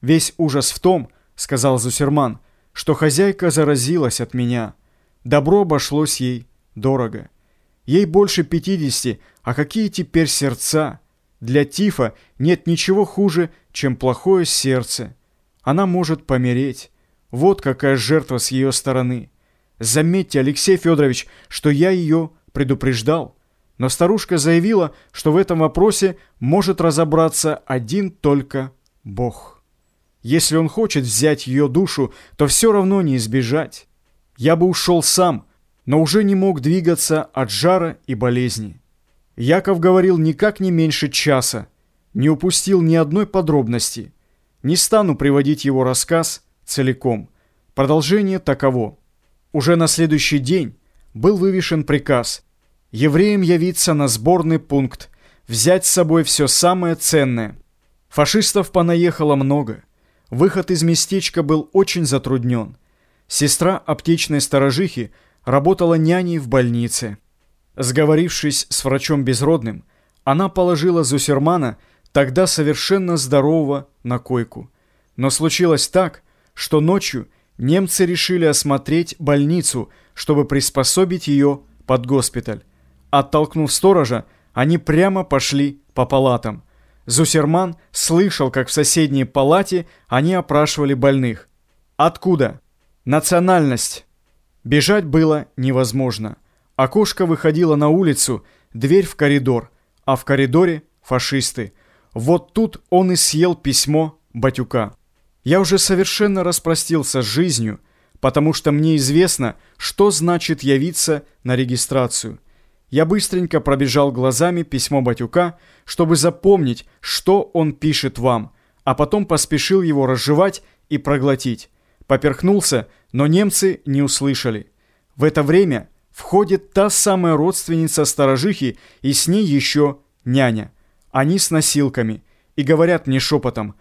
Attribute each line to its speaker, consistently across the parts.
Speaker 1: «Весь ужас в том, — сказал Зусерман, — что хозяйка заразилась от меня. Добро обошлось ей дорого. Ей больше пятидесяти, а какие теперь сердца? Для Тифа нет ничего хуже, чем плохое сердце. Она может помереть. Вот какая жертва с ее стороны. Заметьте, Алексей Федорович, что я ее предупреждал. Но старушка заявила, что в этом вопросе может разобраться один только Бог. Если он хочет взять ее душу, то все равно не избежать. Я бы ушел сам, но уже не мог двигаться от жара и болезни. Яков говорил никак не меньше часа, не упустил ни одной подробности. Не стану приводить его рассказ целиком. Продолжение таково. Уже на следующий день был вывешен приказ евреям явиться на сборный пункт, взять с собой все самое ценное. Фашистов понаехало много. Выход из местечка был очень затруднен. Сестра аптечной сторожихи работала няней в больнице. Сговорившись с врачом безродным, она положила Зусермана, тогда совершенно здорового, на койку. Но случилось так, что ночью немцы решили осмотреть больницу, чтобы приспособить ее под госпиталь. Оттолкнув сторожа, они прямо пошли по палатам. Зусерман слышал, как в соседней палате они опрашивали больных. Откуда? Национальность. Бежать было невозможно. Окошко выходило на улицу, дверь в коридор, а в коридоре фашисты. Вот тут он и съел письмо Батюка. Я уже совершенно распростился с жизнью, потому что мне известно, что значит явиться на регистрацию. Я быстренько пробежал глазами письмо Батюка, чтобы запомнить, что он пишет вам, а потом поспешил его разжевать и проглотить. Поперхнулся, но немцы не услышали. В это время входит та самая родственница сторожихи и с ней еще няня. Они с носилками и говорят мне шепотом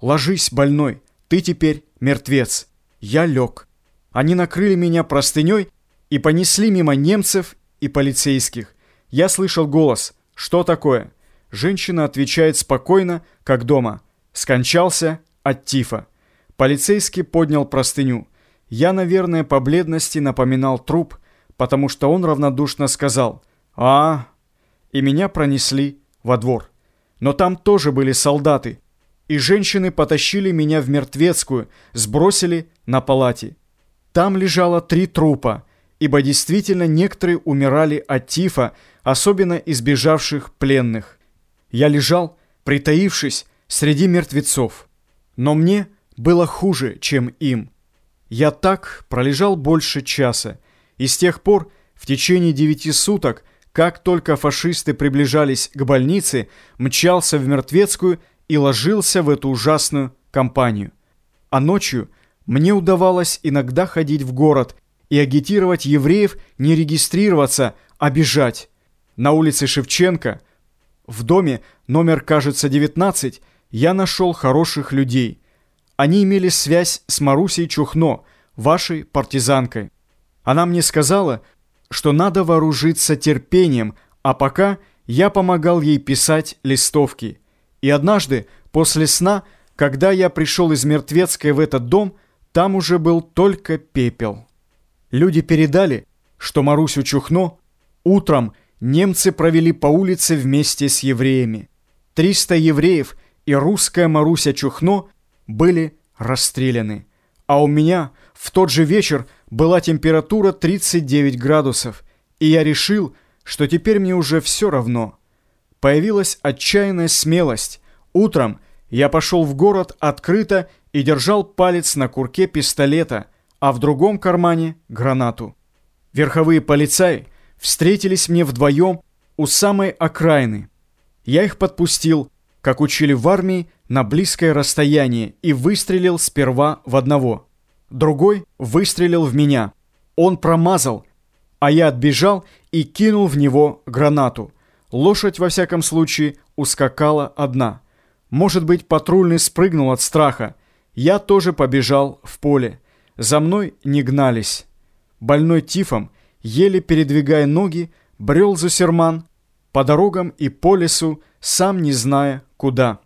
Speaker 1: «Ложись, больной, ты теперь мертвец». Я лег. Они накрыли меня простыней и понесли мимо немцев и полицейских. Я слышал голос «Что такое?» Женщина отвечает спокойно, как дома. Скончался от тифа. Полицейский поднял простыню. Я, наверное, по бледности напоминал труп, потому что он равнодушно сказал «А, и меня пронесли во двор. Но там тоже были солдаты, и женщины потащили меня в мертвецкую, сбросили на палате. Там лежало три трупа, ибо действительно некоторые умирали от тифа, особенно избежавших пленных. Я лежал, притаившись среди мертвецов. Но мне было хуже, чем им. Я так пролежал больше часа, и с тех пор, в течение девяти суток, как только фашисты приближались к больнице, мчался в мертвецкую и ложился в эту ужасную компанию. А ночью мне удавалось иногда ходить в город и агитировать евреев не регистрироваться, а бежать. На улице Шевченко, в доме номер, кажется, 19, я нашел хороших людей. Они имели связь с Марусей Чухно, вашей партизанкой. Она мне сказала, что надо вооружиться терпением, а пока я помогал ей писать листовки. И однажды, после сна, когда я пришел из Мертвецкой в этот дом, там уже был только пепел. Люди передали, что Марусю Чухно утром немцы провели по улице вместе с евреями. 300 евреев и русская Маруся Чухно были расстреляны. А у меня в тот же вечер была температура 39 градусов, и я решил, что теперь мне уже все равно. Появилась отчаянная смелость. Утром я пошел в город открыто и держал палец на курке пистолета – а в другом кармане гранату. Верховые полицаи встретились мне вдвоем у самой окраины. Я их подпустил, как учили в армии, на близкое расстояние и выстрелил сперва в одного. Другой выстрелил в меня. Он промазал, а я отбежал и кинул в него гранату. Лошадь, во всяком случае, ускакала одна. Может быть, патрульный спрыгнул от страха. Я тоже побежал в поле. За мной не гнались. Больной тифом, еле передвигая ноги, брел Зусерман по дорогам и по лесу, сам не зная куда.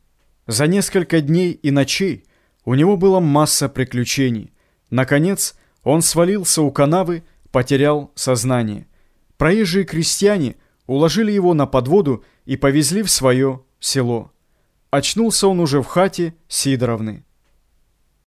Speaker 1: За несколько дней и ночей У него была масса приключений. Наконец, он свалился у канавы, потерял сознание. Проезжие крестьяне уложили его на подводу и повезли в свое село. Очнулся он уже в хате Сидоровны.